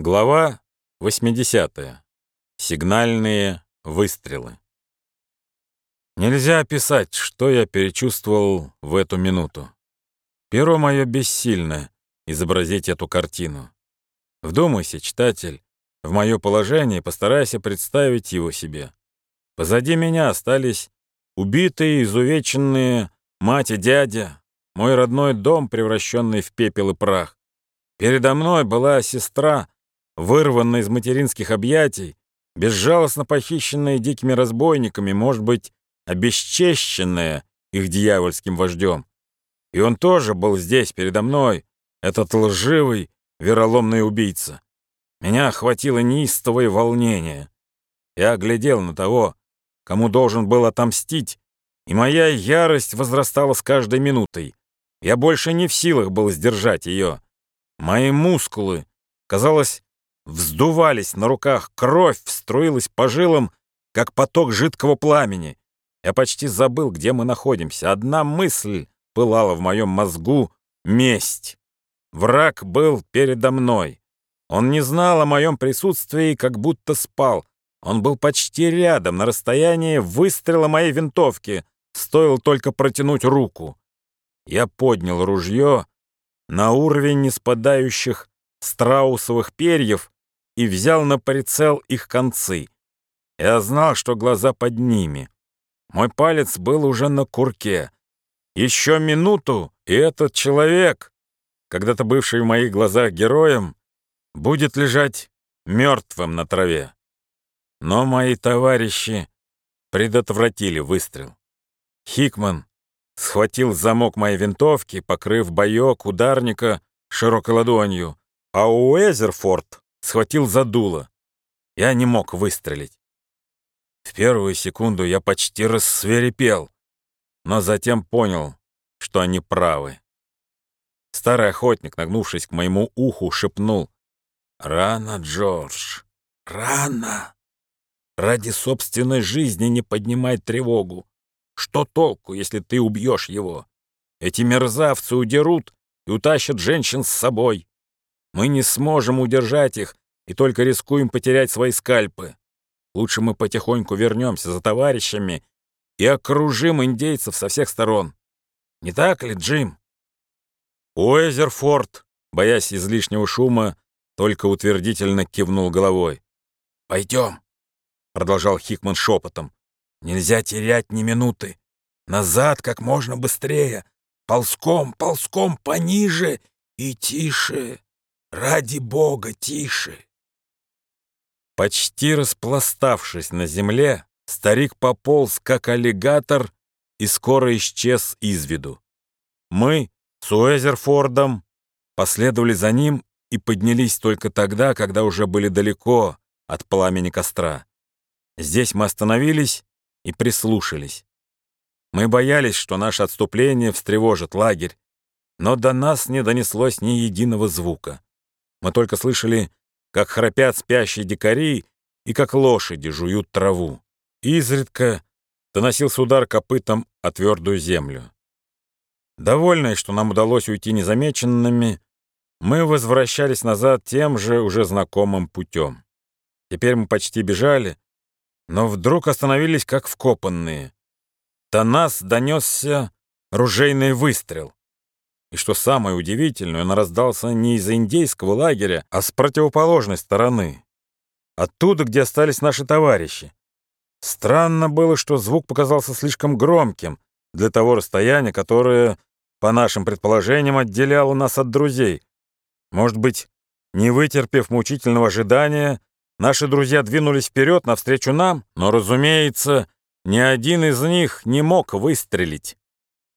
Глава 80. Сигнальные выстрелы. Нельзя описать, что я перечувствовал в эту минуту. Перо мое бессильно изобразить эту картину. Вдумайся, читатель, в мое положение, постарайся представить его себе. Позади меня остались убитые, изувеченные мать и дядя, мой родной дом, превращенный в пепел и прах. Передо мной была сестра, вырванная из материнских объятий, безжалостно похищенная дикими разбойниками, может быть, обесчещенная их дьявольским вождем. И он тоже был здесь, передо мной, этот лживый, вероломный убийца. Меня охватило неистовое волнение. Я глядел на того, кому должен был отомстить, и моя ярость возрастала с каждой минутой. Я больше не в силах был сдержать ее. Мои мускулы, казалось, вздувались на руках, кровь вструилась по жилам, как поток жидкого пламени. Я почти забыл, где мы находимся. Одна мысль пылала в моем мозгу — месть. Враг был передо мной. Он не знал о моем присутствии, как будто спал. Он был почти рядом, на расстоянии выстрела моей винтовки. Стоило только протянуть руку. Я поднял ружье на уровень неспадающих страусовых перьев и взял на прицел их концы. Я знал, что глаза под ними. Мой палец был уже на курке. Еще минуту, и этот человек, когда-то бывший в моих глазах героем, будет лежать мертвым на траве. Но мои товарищи предотвратили выстрел. Хикман схватил замок моей винтовки, покрыв боек ударника широкой ладонью, а Уэзерфорд схватил за дуло. Я не мог выстрелить. В первую секунду я почти рассверепел, но затем понял, что они правы. Старый охотник, нагнувшись к моему уху, шепнул. «Рано, Джордж, рано! Ради собственной жизни не поднимай тревогу. Что толку, если ты убьешь его? Эти мерзавцы удерут и утащат женщин с собой. Мы не сможем удержать их и только рискуем потерять свои скальпы. Лучше мы потихоньку вернемся за товарищами и окружим индейцев со всех сторон. Не так ли, Джим? Уэзерфорд, боясь излишнего шума, только утвердительно кивнул головой. «Пойдем», — продолжал Хикман шепотом. Нельзя терять ни минуты. Назад как можно быстрее. Ползком, ползком пониже и тише. Ради бога, тише. Почти распластавшись на земле, старик пополз, как аллигатор, и скоро исчез из виду. Мы с Уэзерфордом последовали за ним и поднялись только тогда, когда уже были далеко от пламени костра. Здесь мы остановились и прислушались. Мы боялись, что наше отступление встревожит лагерь, но до нас не донеслось ни единого звука. Мы только слышали, как храпят спящие дикари и как лошади жуют траву. Изредка доносился удар копытом о твердую землю. Довольные, что нам удалось уйти незамеченными, мы возвращались назад тем же уже знакомым путем. Теперь мы почти бежали, но вдруг остановились как вкопанные. До нас донесся ружейный выстрел. И что самое удивительное, он раздался не из индейского лагеря, а с противоположной стороны. Оттуда, где остались наши товарищи. Странно было, что звук показался слишком громким для того расстояния, которое, по нашим предположениям, отделяло нас от друзей. Может быть, не вытерпев мучительного ожидания, Наши друзья двинулись вперед навстречу нам, но, разумеется, ни один из них не мог выстрелить.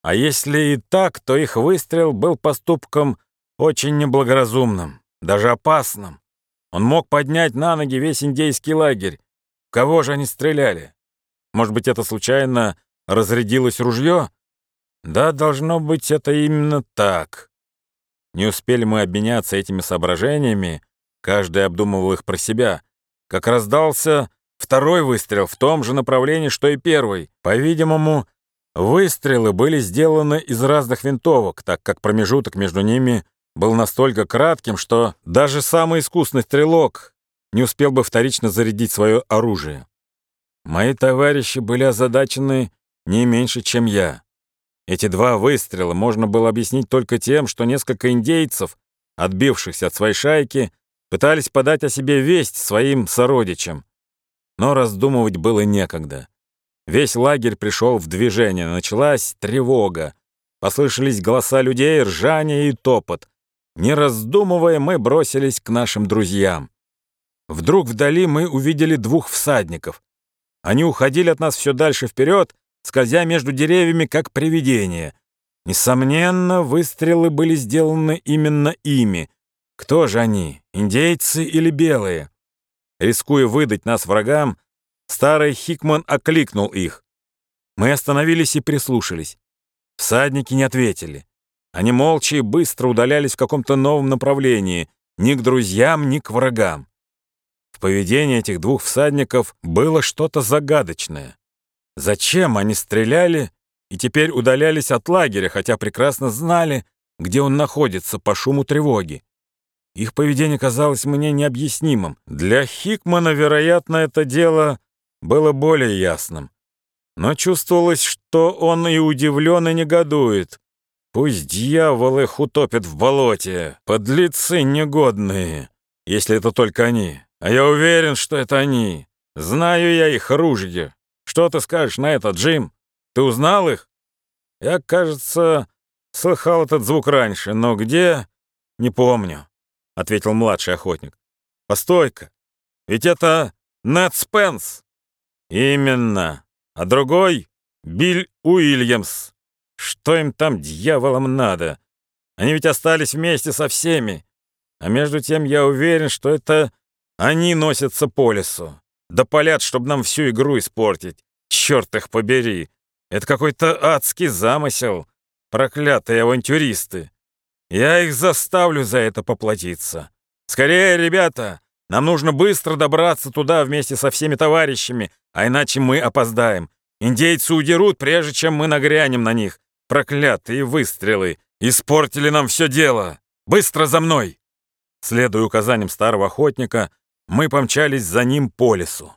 А если и так, то их выстрел был поступком очень неблагоразумным, даже опасным. Он мог поднять на ноги весь индейский лагерь. В кого же они стреляли? Может быть, это случайно разрядилось ружье? Да, должно быть, это именно так. Не успели мы обменяться этими соображениями, каждый обдумывал их про себя, как раздался второй выстрел в том же направлении, что и первый. По-видимому, выстрелы были сделаны из разных винтовок, так как промежуток между ними был настолько кратким, что даже самый искусный стрелок не успел бы вторично зарядить свое оружие. Мои товарищи были озадачены не меньше, чем я. Эти два выстрела можно было объяснить только тем, что несколько индейцев, отбившихся от своей шайки, пытались подать о себе весть своим сородичам. Но раздумывать было некогда. Весь лагерь пришел в движение, началась тревога. Послышались голоса людей, ржание и топот. Не раздумывая, мы бросились к нашим друзьям. Вдруг вдали мы увидели двух всадников. Они уходили от нас все дальше вперед, скользя между деревьями, как привидения. Несомненно, выстрелы были сделаны именно ими. Кто же они, индейцы или белые? Рискуя выдать нас врагам, старый Хикман окликнул их. Мы остановились и прислушались. Всадники не ответили. Они молча и быстро удалялись в каком-то новом направлении, ни к друзьям, ни к врагам. В поведении этих двух всадников было что-то загадочное. Зачем они стреляли и теперь удалялись от лагеря, хотя прекрасно знали, где он находится по шуму тревоги? Их поведение казалось мне необъяснимым. Для Хикмана, вероятно, это дело было более ясным. Но чувствовалось, что он и удивлен, и негодует. Пусть дьявол их утопит в болоте, подлецы негодные, если это только они. А я уверен, что это они. Знаю я их ружье. Что ты скажешь на это, Джим? Ты узнал их? Я, кажется, слыхал этот звук раньше, но где — не помню, — ответил младший охотник. Постой-ка, ведь это Нед Спенс. Именно. А другой — Билл Уильямс. Что им там, дьяволам, надо? Они ведь остались вместе со всеми. А между тем я уверен, что это они носятся по лесу. Да палят, чтобы нам всю игру испортить. Черт их побери. Это какой-то адский замысел. Проклятые авантюристы. Я их заставлю за это поплатиться. Скорее, ребята, нам нужно быстро добраться туда вместе со всеми товарищами, а иначе мы опоздаем. Индейцы удерут, прежде чем мы нагрянем на них. Проклятые выстрелы! Испортили нам все дело! Быстро за мной!» Следуя указаниям старого охотника, мы помчались за ним по лесу.